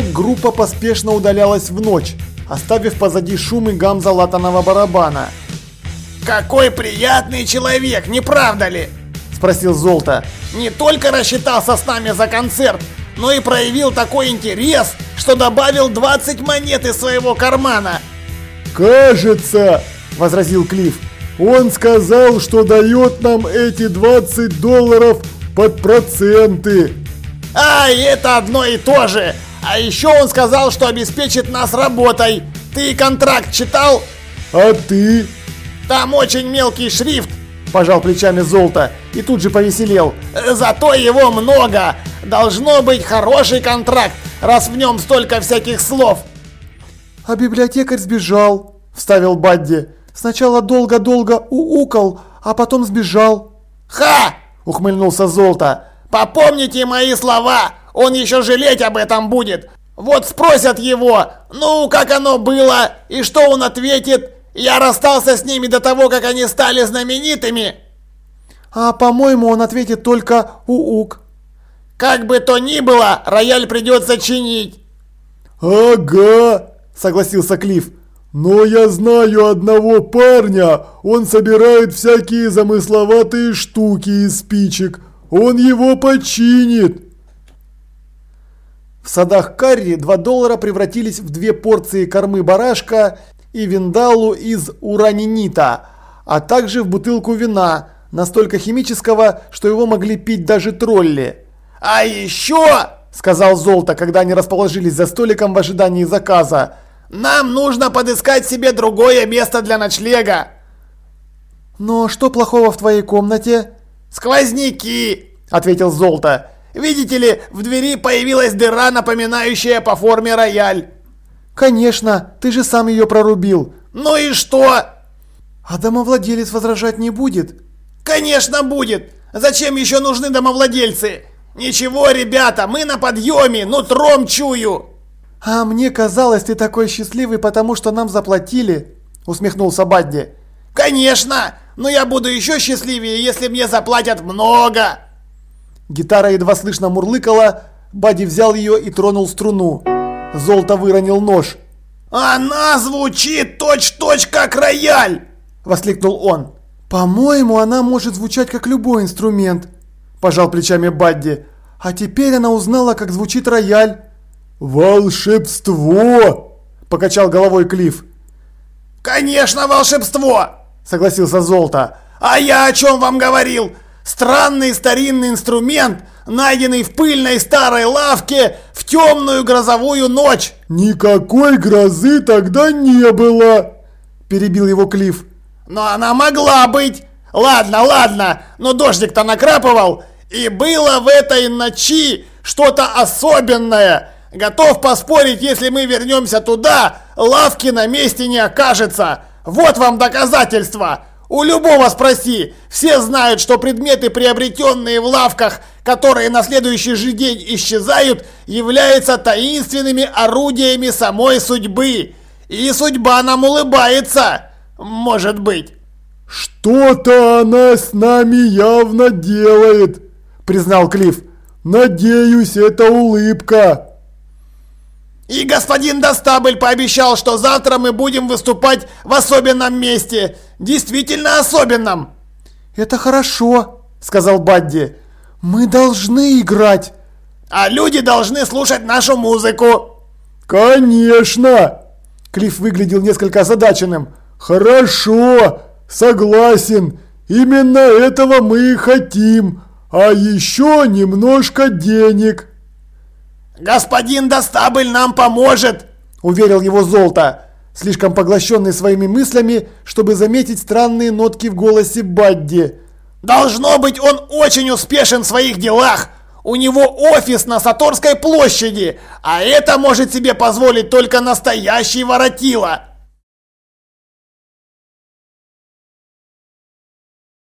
группа поспешно удалялась в ночь, оставив позади шум и гам залатанного барабана. «Какой приятный человек, не правда ли?» – спросил Золото. «Не только рассчитался с нами за концерт, но и проявил такой интерес, что добавил 20 монет из своего кармана». «Кажется», – возразил Клифф, – «он сказал, что дает нам эти 20 долларов под проценты». «А, это одно и то же! А еще он сказал, что обеспечит нас работой. Ты контракт читал?» «А ты?» Там очень мелкий шрифт, пожал плечами Золото и тут же повеселел. Зато его много. Должно быть хороший контракт, раз в нем столько всяких слов. А библиотекарь сбежал, вставил Бадди. Сначала долго-долго уукал, а потом сбежал. Ха! ухмыльнулся Золото. Попомните мои слова, он еще жалеть об этом будет. Вот спросят его, ну как оно было, и что он ответит, я расстался с ними до того, как они стали знаменитыми. А по-моему, он ответит только уук. Как бы то ни было, рояль придется чинить. Ага, согласился Клифф. Но я знаю одного парня, он собирает всякие замысловатые штуки из спичек. Он его починит. В садах Карри 2 доллара превратились в две порции кормы барашка и виндалу из уранинита, а также в бутылку вина, настолько химического, что его могли пить даже тролли. «А еще!» – сказал Золото, когда они расположились за столиком в ожидании заказа. «Нам нужно подыскать себе другое место для ночлега!» «Но что плохого в твоей комнате?» «Сквозняки!» – ответил Золото. «Видите ли, в двери появилась дыра, напоминающая по форме рояль. «Конечно, ты же сам ее прорубил». «Ну и что?» «А домовладелец возражать не будет?» «Конечно будет! Зачем еще нужны домовладельцы? Ничего, ребята, мы на подъеме, нутром чую!» «А мне казалось, ты такой счастливый, потому что нам заплатили», усмехнулся Бадди. «Конечно! Но я буду еще счастливее, если мне заплатят много!» Гитара едва слышно мурлыкала, Бадди взял ее и тронул струну. Золото выронил нож. «Она звучит точь-точь как рояль!» – воскликнул он. «По-моему, она может звучать как любой инструмент», – пожал плечами Бадди. «А теперь она узнала, как звучит рояль». «Волшебство!» – покачал головой Клифф. «Конечно, волшебство!» – согласился Золото. «А я о чем вам говорил? Странный старинный инструмент, найденный в пыльной старой лавке в темную грозовую ночь. Никакой грозы тогда не было, перебил его Клифф. Но она могла быть. Ладно, ладно, но дождик-то накрапывал. И было в этой ночи что-то особенное. Готов поспорить, если мы вернемся туда, лавки на месте не окажется. Вот вам доказательство. У любого спроси. Все знают, что предметы, приобретенные в лавках, которые на следующий же день исчезают, являются таинственными орудиями самой судьбы. И судьба нам улыбается. Может быть. «Что-то она с нами явно делает», – признал Клифф. «Надеюсь, это улыбка». И господин Достабль пообещал, что завтра мы будем выступать в особенном месте. Действительно особенном. Это хорошо, сказал Бадди. Мы должны играть. А люди должны слушать нашу музыку. Конечно. Клифф выглядел несколько озадаченным. Хорошо, согласен. Именно этого мы и хотим. А еще немножко денег. «Господин Достабль нам поможет!» – уверил его Золото, слишком поглощенный своими мыслями, чтобы заметить странные нотки в голосе Бадди. «Должно быть, он очень успешен в своих делах! У него офис на Саторской площади, а это может себе позволить только настоящий воротила!»